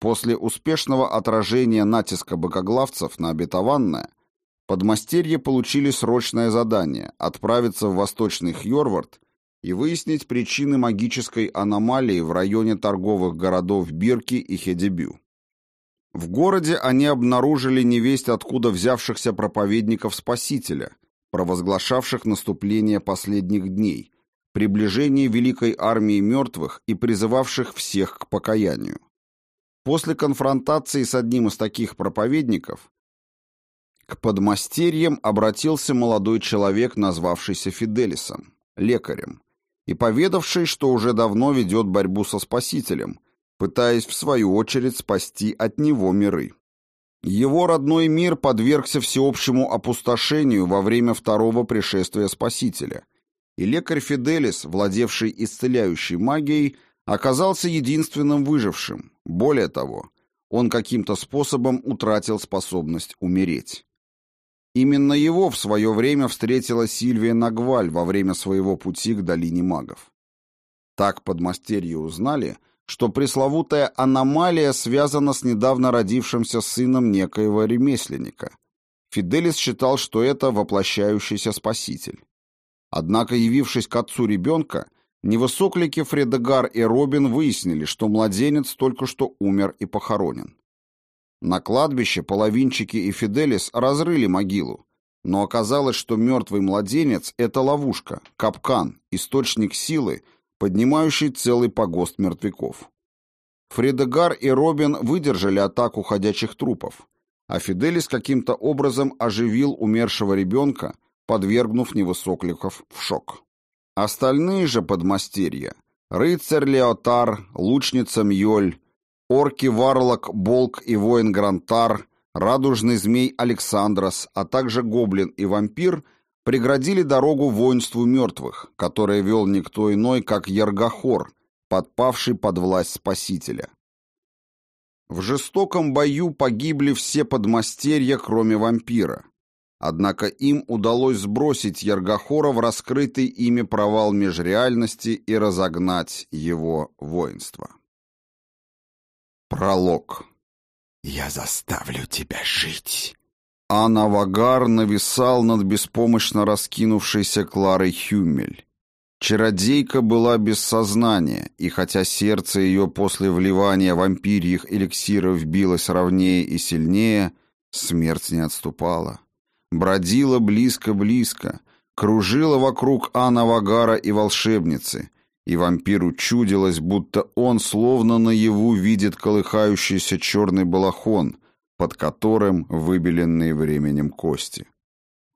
После успешного отражения натиска богоглавцев на обетованное, подмастерье получили срочное задание отправиться в Восточный Хьорвард и выяснить причины магической аномалии в районе торговых городов Бирки и Хедебю. В городе они обнаружили невесть откуда взявшихся проповедников Спасителя, провозглашавших наступление последних дней – приближение великой армии мертвых и призывавших всех к покаянию. После конфронтации с одним из таких проповедников к подмастерьям обратился молодой человек, назвавшийся Фиделисом, лекарем, и поведавший, что уже давно ведет борьбу со Спасителем, пытаясь в свою очередь спасти от него миры. Его родной мир подвергся всеобщему опустошению во время второго пришествия Спасителя – и лекарь Фиделис, владевший исцеляющей магией, оказался единственным выжившим. Более того, он каким-то способом утратил способность умереть. Именно его в свое время встретила Сильвия Нагваль во время своего пути к долине магов. Так подмастерье узнали, что пресловутая аномалия связана с недавно родившимся сыном некоего ремесленника. Фиделис считал, что это воплощающийся спаситель. Однако, явившись к отцу ребенка, невысоклики Фредегар и Робин выяснили, что младенец только что умер и похоронен. На кладбище половинчики и Фиделис разрыли могилу, но оказалось, что мертвый младенец — это ловушка, капкан, источник силы, поднимающий целый погост мертвяков. Фредегар и Робин выдержали атаку ходячих трупов, а Фиделис каким-то образом оживил умершего ребенка, подвергнув невысокликов в шок. Остальные же подмастерья — рыцарь Леотар, лучница Мьёль, орки Варлок, Болк и воин Грантар, радужный змей Александрос, а также гоблин и вампир — преградили дорогу воинству мертвых, которое вел никто иной, как Яргохор, подпавший под власть Спасителя. В жестоком бою погибли все подмастерья, кроме вампира. Однако им удалось сбросить Яргохора в раскрытый ими провал межреальности и разогнать его воинство. Пролог. «Я заставлю тебя жить». Анавагар нависал над беспомощно раскинувшейся Кларой Хюмель. Чародейка была без сознания, и хотя сердце ее после вливания вампирьих эликсиров билось ровнее и сильнее, смерть не отступала. Бродила близко-близко, кружила вокруг Анна Вагара и волшебницы, и вампиру чудилось, будто он словно наяву видит колыхающийся черный балахон, под которым выбеленные временем кости.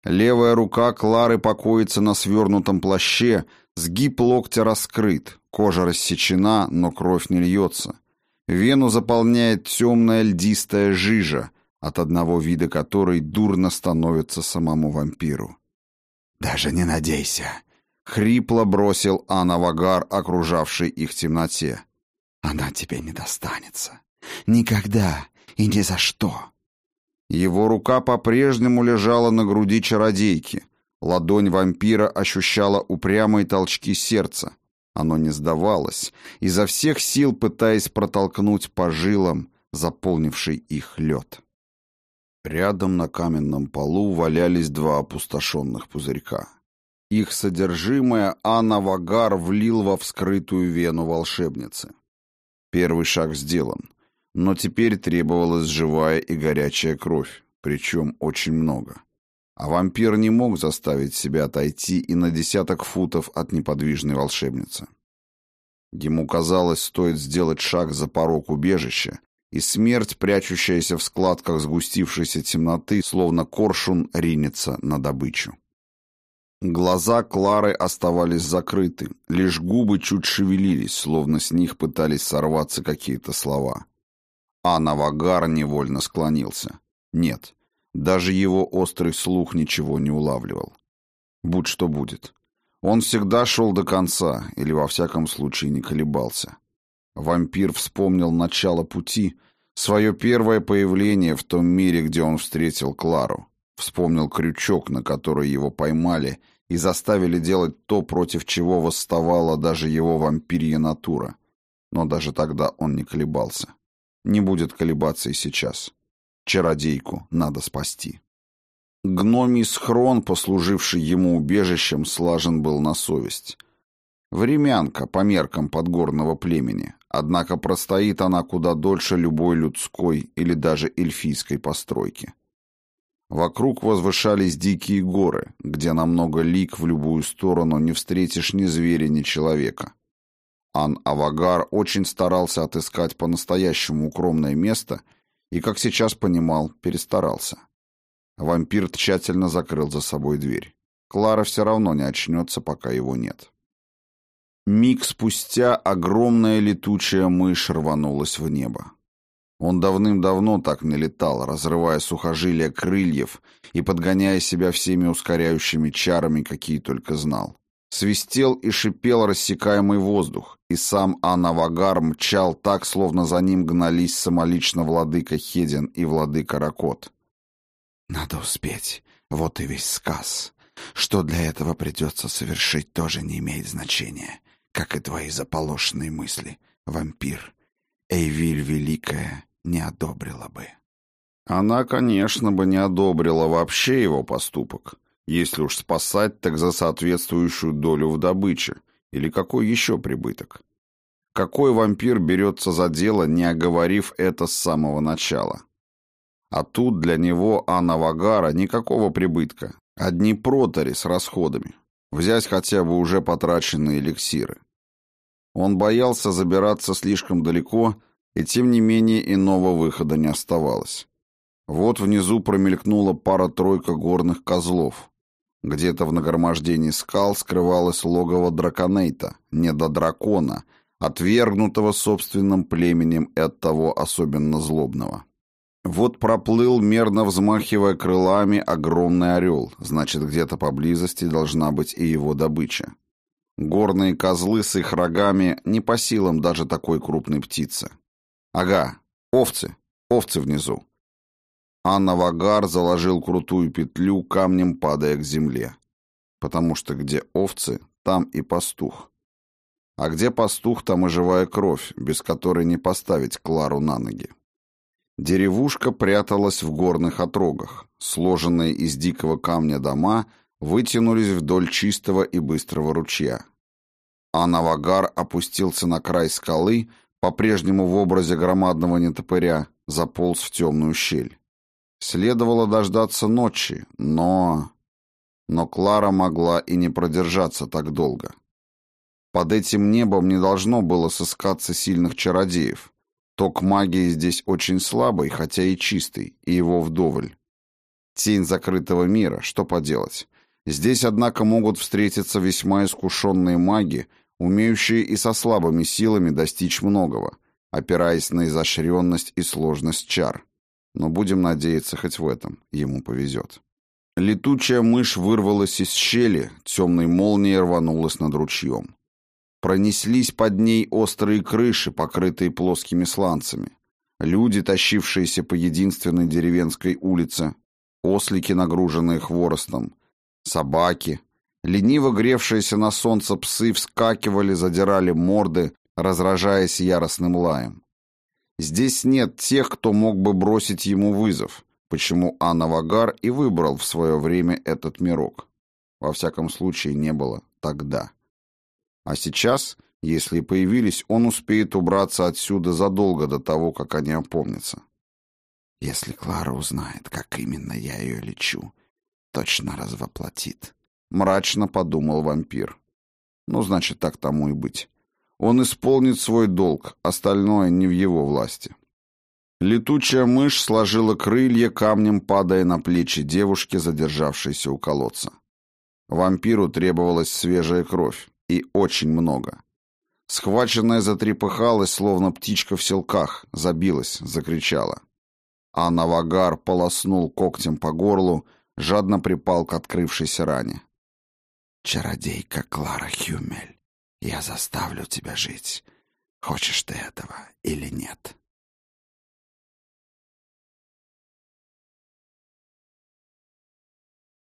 Левая рука Клары покоится на свернутом плаще, сгиб локтя раскрыт, кожа рассечена, но кровь не льется. Вену заполняет темная льдистая жижа, от одного вида которой дурно становится самому вампиру. «Даже не надейся!» — хрипло бросил Анавагар, окружавший их темноте. «Она тебе не достанется. Никогда и ни за что!» Его рука по-прежнему лежала на груди чародейки. Ладонь вампира ощущала упрямые толчки сердца. Оно не сдавалось, изо всех сил пытаясь протолкнуть по жилам заполнивший их лед. Рядом на каменном полу валялись два опустошенных пузырька. Их содержимое Анна Вагар влил во вскрытую вену волшебницы. Первый шаг сделан. Но теперь требовалась живая и горячая кровь, причем очень много. А вампир не мог заставить себя отойти и на десяток футов от неподвижной волшебницы. Ему казалось, стоит сделать шаг за порог убежища, и смерть, прячущаяся в складках сгустившейся темноты, словно коршун, ринется на добычу. Глаза Клары оставались закрыты, лишь губы чуть шевелились, словно с них пытались сорваться какие-то слова. А Навагар невольно склонился. Нет, даже его острый слух ничего не улавливал. Будь что будет. Он всегда шел до конца, или во всяком случае не колебался. Вампир вспомнил начало пути, свое первое появление в том мире, где он встретил Клару. Вспомнил крючок, на который его поймали и заставили делать то, против чего восставала даже его вампирья натура. Но даже тогда он не колебался. Не будет колебаться и сейчас. Чародейку надо спасти. Гномий схрон, послуживший ему убежищем, слажен был на совесть. Времянка по меркам подгорного племени, однако простоит она куда дольше любой людской или даже эльфийской постройки. Вокруг возвышались дикие горы, где на много лик в любую сторону не встретишь ни зверя, ни человека. Ан-Авагар очень старался отыскать по-настоящему укромное место и, как сейчас понимал, перестарался. Вампир тщательно закрыл за собой дверь. Клара все равно не очнется, пока его нет. Миг спустя огромная летучая мышь рванулась в небо. Он давным-давно так не летал, разрывая сухожилия крыльев и подгоняя себя всеми ускоряющими чарами, какие только знал. Свистел и шипел рассекаемый воздух, и сам Анавагар мчал так, словно за ним гнались самолично владыка Хедин и владыка Ракот. «Надо успеть, вот и весь сказ. Что для этого придется совершить, тоже не имеет значения, как и твои заполошенные мысли, вампир. Эйвиль Великая не одобрила бы». Она, конечно, бы не одобрила вообще его поступок, если уж спасать, так за соответствующую долю в добыче. Или какой еще прибыток? Какой вампир берется за дело, не оговорив это с самого начала? А тут для него Анна Вагара никакого прибытка. Одни протори с расходами. Взять хотя бы уже потраченные эликсиры. Он боялся забираться слишком далеко, и тем не менее иного выхода не оставалось. Вот внизу промелькнула пара-тройка горных козлов. Где-то в нагромождении скал скрывалось логово драконейта, не до дракона, отвергнутого собственным племенем и оттого особенно злобного. Вот проплыл, мерно взмахивая крылами, огромный орел, значит, где-то поблизости должна быть и его добыча. Горные козлы с их рогами не по силам даже такой крупной птицы. Ага, овцы, овцы внизу. А Навагар заложил крутую петлю, камнем падая к земле. Потому что где овцы, там и пастух. А где пастух, там и живая кровь, без которой не поставить Клару на ноги. Деревушка пряталась в горных отрогах. Сложенные из дикого камня дома вытянулись вдоль чистого и быстрого ручья. А Навагар опустился на край скалы, по-прежнему в образе громадного нетопыря, заполз в темную щель. Следовало дождаться ночи, но... Но Клара могла и не продержаться так долго. Под этим небом не должно было сыскаться сильных чародеев. Ток магии здесь очень слабый, хотя и чистый, и его вдоволь. Тень закрытого мира, что поделать. Здесь, однако, могут встретиться весьма искушенные маги, умеющие и со слабыми силами достичь многого, опираясь на изощренность и сложность чар. Но будем надеяться, хоть в этом ему повезет. Летучая мышь вырвалась из щели, темной молнией рванулась над ручьем. Пронеслись под ней острые крыши, покрытые плоскими сланцами. Люди, тащившиеся по единственной деревенской улице, ослики, нагруженные хворостом, собаки, лениво гревшиеся на солнце псы вскакивали, задирали морды, разражаясь яростным лаем. Здесь нет тех, кто мог бы бросить ему вызов, почему Анна Вагар и выбрал в свое время этот мирок. Во всяком случае, не было тогда. А сейчас, если и появились, он успеет убраться отсюда задолго до того, как они опомнятся. Если Клара узнает, как именно я ее лечу, точно развоплотит. Мрачно подумал вампир. Ну, значит, так тому и быть. Он исполнит свой долг, остальное не в его власти. Летучая мышь сложила крылья, камнем падая на плечи девушки, задержавшейся у колодца. Вампиру требовалась свежая кровь и очень много. Схваченная затрепыхалась, словно птичка в селках, забилась, закричала. А Навагар полоснул когтем по горлу, жадно припал к открывшейся ране. «Чародейка Клара Хюмель, я заставлю тебя жить. Хочешь ты этого или нет?»